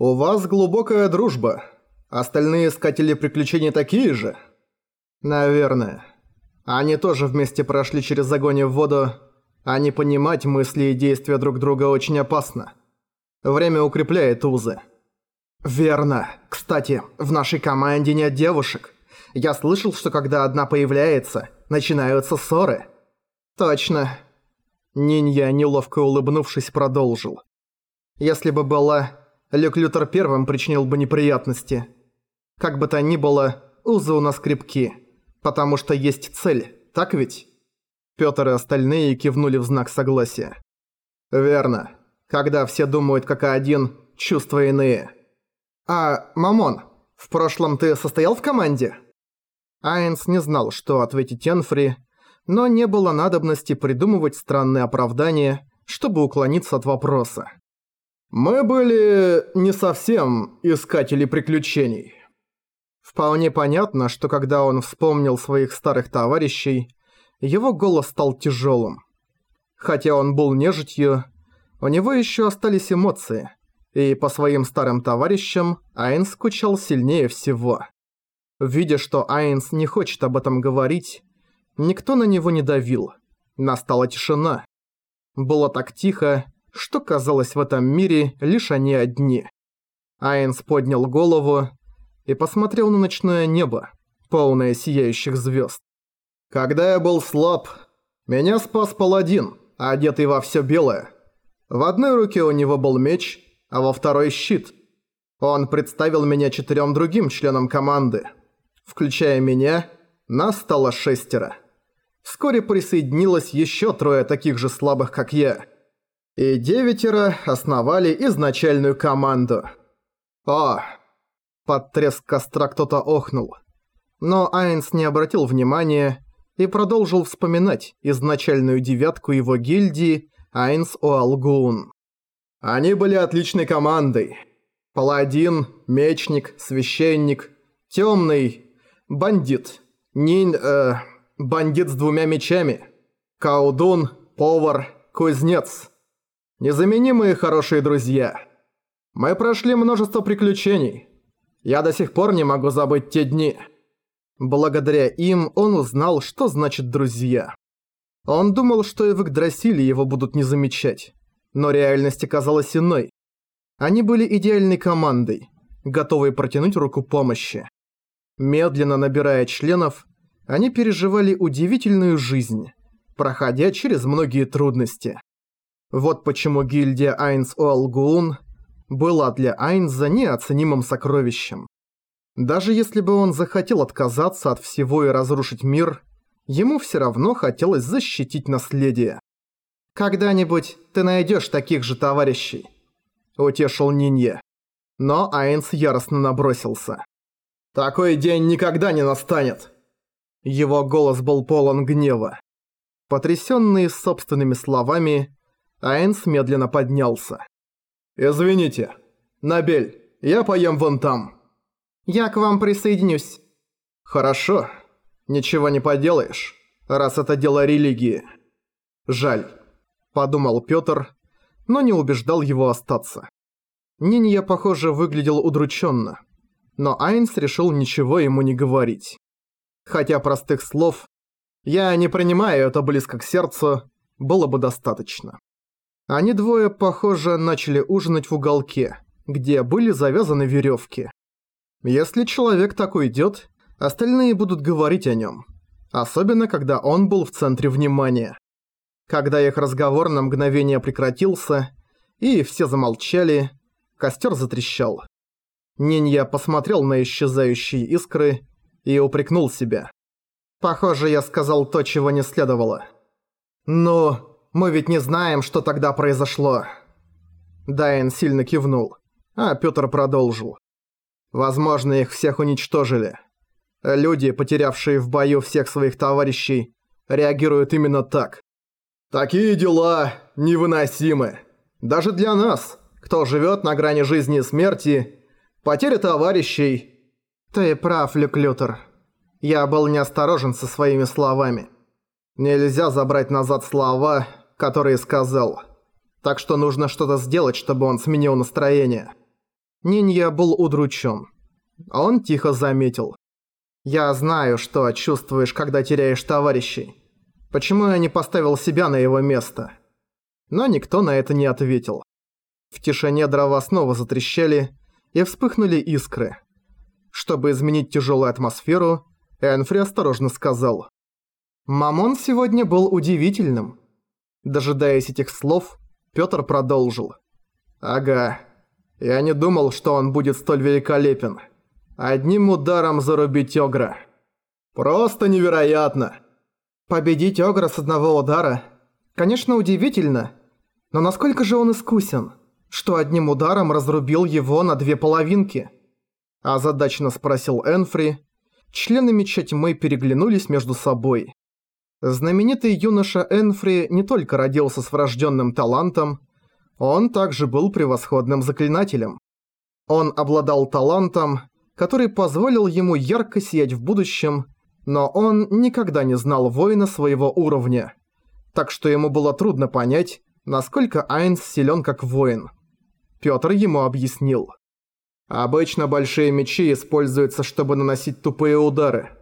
«У вас глубокая дружба. Остальные искатели приключений такие же?» «Наверное. Они тоже вместе прошли через огонь в воду, а не понимать мысли и действия друг друга очень опасно. Время укрепляет узы». «Верно. Кстати, в нашей команде нет девушек. Я слышал, что когда одна появляется, начинаются ссоры». «Точно». Нинья, неловко улыбнувшись, продолжил. «Если бы была, Люк Лютер первым причинил бы неприятности. Как бы то ни было, узы у нас крепки, потому что есть цель, так ведь?» Пётр и остальные кивнули в знак согласия. «Верно. Когда все думают как один, чувства иные». «А, Мамон, в прошлом ты состоял в команде?» Айнс не знал, что ответить Энфри, но не было надобности придумывать странные оправдания, чтобы уклониться от вопроса. «Мы были не совсем искатели приключений». Вполне понятно, что когда он вспомнил своих старых товарищей, его голос стал тяжелым. Хотя он был нежитью, у него еще остались эмоции, и по своим старым товарищам Айнс скучал сильнее всего. Видя, что Айнс не хочет об этом говорить, никто на него не давил. Настала тишина. Было так тихо, что казалось в этом мире лишь они одни. Айнс поднял голову и посмотрел на ночное небо, полное сияющих звезд. «Когда я был слаб, меня спас паладин, одетый во все белое. В одной руке у него был меч, а во второй щит. Он представил меня четырем другим членам команды. Включая меня, нас стало шестеро. Вскоре присоединилось еще трое таких же слабых, как я. И девятеро основали изначальную команду. О! Под треск костра кто-то охнул. Но Айнс не обратил внимания и продолжил вспоминать изначальную девятку его гильдии Айнс Оалгуун. Они были отличной командой. Паладин, мечник, священник, темный, бандит, нин... э... бандит с двумя мечами, колдун, повар, кузнец. Незаменимые хорошие друзья. Мы прошли множество приключений. Я до сих пор не могу забыть те дни. Благодаря им он узнал, что значит «друзья». Он думал, что и в Игдрасиле его будут не замечать. Но реальность оказалась иной. Они были идеальной командой, готовой протянуть руку помощи. Медленно набирая членов, они переживали удивительную жизнь, проходя через многие трудности. Вот почему гильдия Айнс Оалгуун была для Айнза неоценимым сокровищем. Даже если бы он захотел отказаться от всего и разрушить мир, ему все равно хотелось защитить наследие. «Когда-нибудь ты найдешь таких же товарищей», – утешил Нинье. Но Айнс яростно набросился. «Такой день никогда не настанет!» Его голос был полон гнева. Потрясённый собственными словами, Айнс медленно поднялся. «Извините, Набель, я поем вон там». «Я к вам присоединюсь». «Хорошо, ничего не поделаешь, раз это дело религии. Жаль» подумал Пётр, но не убеждал его остаться. Нинья, похоже, выглядел удрученно, но Айнс решил ничего ему не говорить. Хотя простых слов «я не принимаю это близко к сердцу» было бы достаточно. Они двое, похоже, начали ужинать в уголке, где были завязаны веревки. Если человек так уйдет, остальные будут говорить о нем, особенно когда он был в центре внимания. Когда их разговор на мгновение прекратился, и все замолчали, костер затрещал. Нинья посмотрел на исчезающие искры и упрекнул себя. «Похоже, я сказал то, чего не следовало». «Ну, мы ведь не знаем, что тогда произошло». Дайен сильно кивнул, а Пётр продолжил. «Возможно, их всех уничтожили. Люди, потерявшие в бою всех своих товарищей, реагируют именно так. Такие дела невыносимы. Даже для нас, кто живет на грани жизни и смерти, потеря товарищей... Ты прав, Люк Лютер. Я был неосторожен со своими словами. Нельзя забрать назад слова, которые сказал. Так что нужно что-то сделать, чтобы он сменил настроение. Нинья был удручен. Он тихо заметил. «Я знаю, что чувствуешь, когда теряешь товарищей. Почему я не поставил себя на его место?» Но никто на это не ответил. В тишине дрова снова затрещали и вспыхнули искры. Чтобы изменить тяжелую атмосферу, Энфри осторожно сказал. «Мамон сегодня был удивительным». Дожидаясь этих слов, Пётр продолжил. «Ага, я не думал, что он будет столь великолепен. Одним ударом зарубить Огра. Просто невероятно!» «Победить Огра с одного удара? Конечно, удивительно. Но насколько же он искусен, что одним ударом разрубил его на две половинки?» Озадаченно спросил Энфри. Члены Меча Тьмы переглянулись между собой. Знаменитый юноша Энфри не только родился с врожденным талантом, он также был превосходным заклинателем. Он обладал талантом, который позволил ему ярко сиять в будущем, но он никогда не знал воина своего уровня, так что ему было трудно понять, насколько Айнс силен как воин. Пётр ему объяснил. Обычно большие мечи используются, чтобы наносить тупые удары,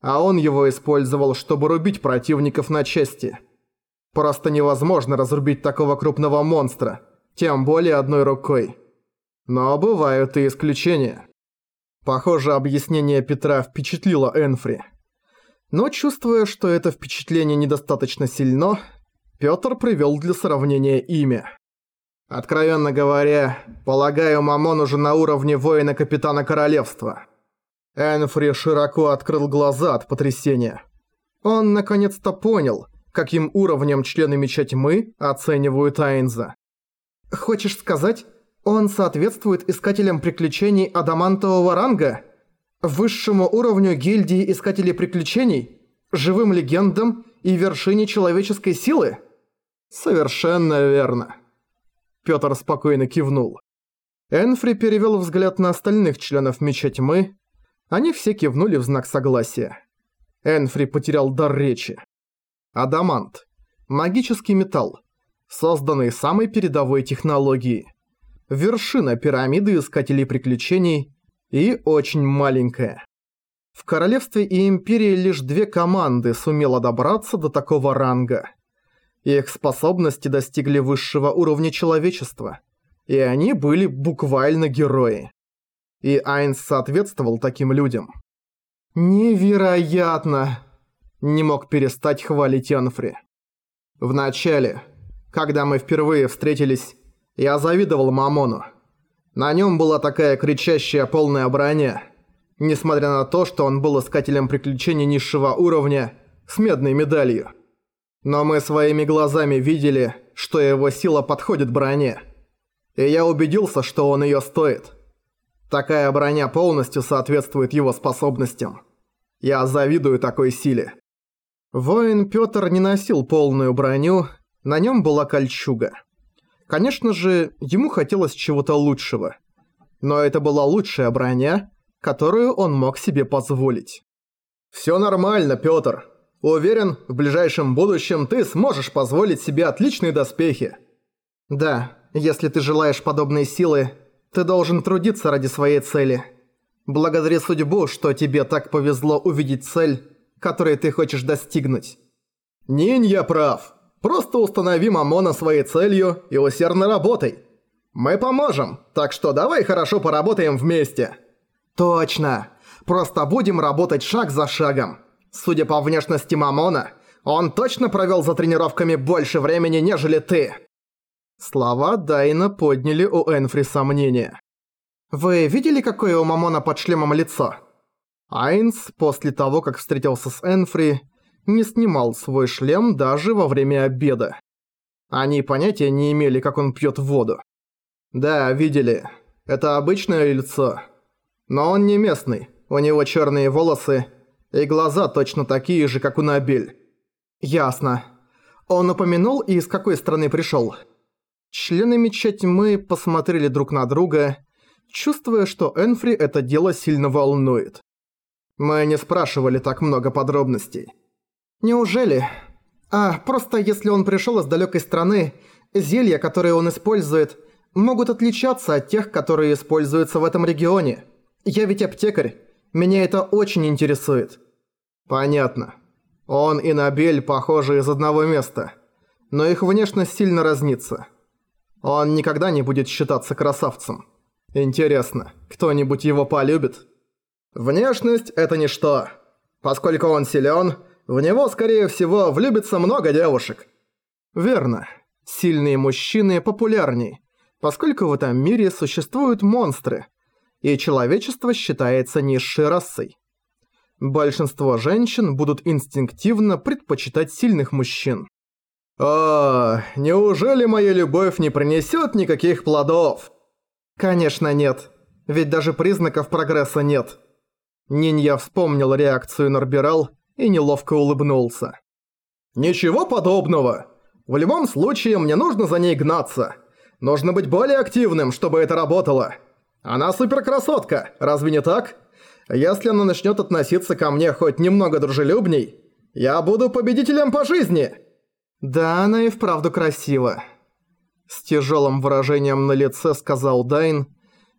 а он его использовал, чтобы рубить противников на части – Просто невозможно разрубить такого крупного монстра, тем более одной рукой. Но бывают и исключения. Похоже, объяснение Петра впечатлило Энфри. Но чувствуя, что это впечатление недостаточно сильно, Пётр привёл для сравнения имя. Откровенно говоря, полагаю, Мамон уже на уровне воина-капитана королевства. Энфри широко открыл глаза от потрясения. Он наконец-то понял, каким уровнем члены Меча Тьмы оценивают Айнза. «Хочешь сказать, он соответствует искателям приключений адамантового ранга? Высшему уровню гильдии Искателей Приключений? Живым легендам и вершине человеческой силы?» «Совершенно верно». Пётр спокойно кивнул. Энфри перевёл взгляд на остальных членов Меча Тьмы. Они все кивнули в знак согласия. Энфри потерял дар речи. Адамант. Магический металл. Созданный самой передовой технологией. Вершина пирамиды Искателей Приключений и очень маленькая. В Королевстве и Империи лишь две команды сумело добраться до такого ранга. Их способности достигли высшего уровня человечества. И они были буквально герои. И Айнс соответствовал таким людям. «Невероятно!» не мог перестать хвалить Янфри. Вначале, когда мы впервые встретились, я завидовал Мамону. На нем была такая кричащая полная броня, несмотря на то, что он был искателем приключений низшего уровня с медной медалью. Но мы своими глазами видели, что его сила подходит броне. И я убедился, что он ее стоит. Такая броня полностью соответствует его способностям. Я завидую такой силе. Воин Пётр не носил полную броню, на нем была кольчуга. Конечно же, ему хотелось чего-то лучшего. Но это была лучшая броня, которую он мог себе позволить. «Всё нормально, Пётр. Уверен, в ближайшем будущем ты сможешь позволить себе отличные доспехи». «Да, если ты желаешь подобной силы, ты должен трудиться ради своей цели. Благодари судьбу, что тебе так повезло увидеть цель, которые ты хочешь достигнуть. Нинь, я прав. Просто установи Мамона своей целью и усердно работай. Мы поможем, так что давай хорошо поработаем вместе. Точно. Просто будем работать шаг за шагом. Судя по внешности Мамона, он точно провел за тренировками больше времени, нежели ты. Слова Дайна подняли у Энфри сомнения. «Вы видели, какое у Мамона под шлемом лицо?» Айнс, после того, как встретился с Энфри, не снимал свой шлем даже во время обеда. Они понятия не имели, как он пьет воду. Да, видели. Это обычное лицо. Но он не местный. У него черные волосы и глаза точно такие же, как у Набель. Ясно. Он упомянул, и из какой страны пришел. Члены Меча Тьмы посмотрели друг на друга, чувствуя, что Энфри это дело сильно волнует. Мы не спрашивали так много подробностей. Неужели? А, просто если он пришёл из далёкой страны, зелья, которые он использует, могут отличаться от тех, которые используются в этом регионе. Я ведь аптекарь. Меня это очень интересует». «Понятно. Он и Набель похожи из одного места. Но их внешность сильно разнится. Он никогда не будет считаться красавцем. Интересно, кто-нибудь его полюбит?» «Внешность – это ничто. Поскольку он силен, в него, скорее всего, влюбится много девушек». «Верно. Сильные мужчины популярней, поскольку в этом мире существуют монстры, и человечество считается низшей расой. Большинство женщин будут инстинктивно предпочитать сильных мужчин. «О, неужели моя любовь не принесет никаких плодов?» «Конечно нет, ведь даже признаков прогресса нет». Нинья вспомнил реакцию Норбирал и неловко улыбнулся. «Ничего подобного. В любом случае, мне нужно за ней гнаться. Нужно быть более активным, чтобы это работало. Она суперкрасотка, разве не так? Если она начнет относиться ко мне хоть немного дружелюбней, я буду победителем по жизни!» «Да, она и вправду красива», — с тяжелым выражением на лице сказал Дайн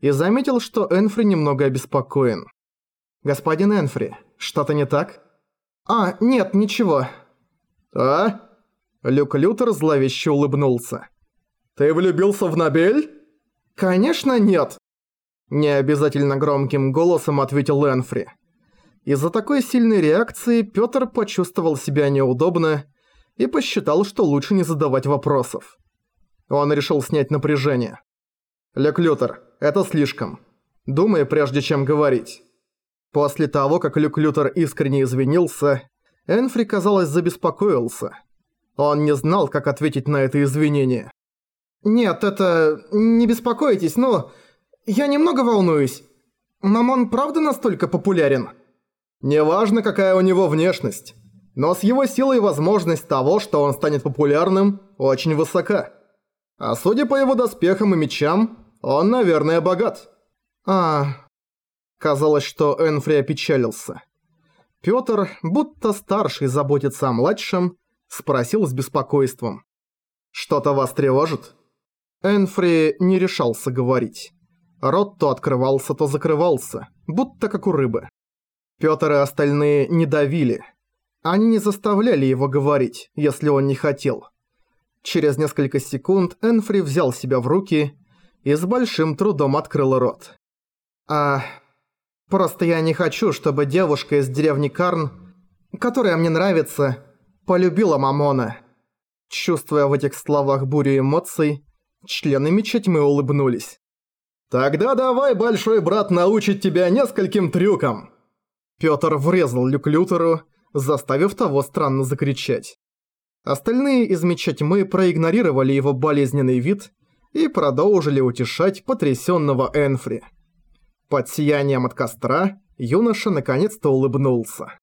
и заметил, что Энфри немного обеспокоен. «Господин Энфри, что-то не так?» «А, нет, ничего». «А?» Люк Лютер зловеще улыбнулся. «Ты влюбился в Набель?» «Конечно нет!» Необязательно громким голосом ответил Энфри. Из-за такой сильной реакции Пётр почувствовал себя неудобно и посчитал, что лучше не задавать вопросов. Он решил снять напряжение. «Лек Лютер, это слишком. Думай, прежде чем говорить». После того, как Люк Лютер искренне извинился, Энфри, казалось, забеспокоился. Он не знал, как ответить на это извинение. «Нет, это... не беспокойтесь, но... я немного волнуюсь. Мамон правда настолько популярен?» «Неважно, какая у него внешность. Но с его силой возможность того, что он станет популярным, очень высока. А судя по его доспехам и мечам, он, наверное, богат». «А...» Казалось, что Энфри опечалился. Пётр, будто старший заботится о младшем, спросил с беспокойством. «Что-то вас тревожит?» Энфри не решался говорить. Рот то открывался, то закрывался, будто как у рыбы. Пётр и остальные не давили. Они не заставляли его говорить, если он не хотел. Через несколько секунд Энфри взял себя в руки и с большим трудом открыл рот. «А... просто я не хочу, чтобы девушка из деревни Карн, которая мне нравится, полюбила Мамона». Чувствуя в этих словах бурю эмоций, члены меча тьмы улыбнулись. «Тогда давай, большой брат, научит тебя нескольким трюкам!» Пётр врезал Люк Лютеру, заставив того странно закричать. Остальные из тьмы проигнорировали его болезненный вид и продолжили утешать потрясённого Энфри. Под сиянием от костра юноша наконец-то улыбнулся.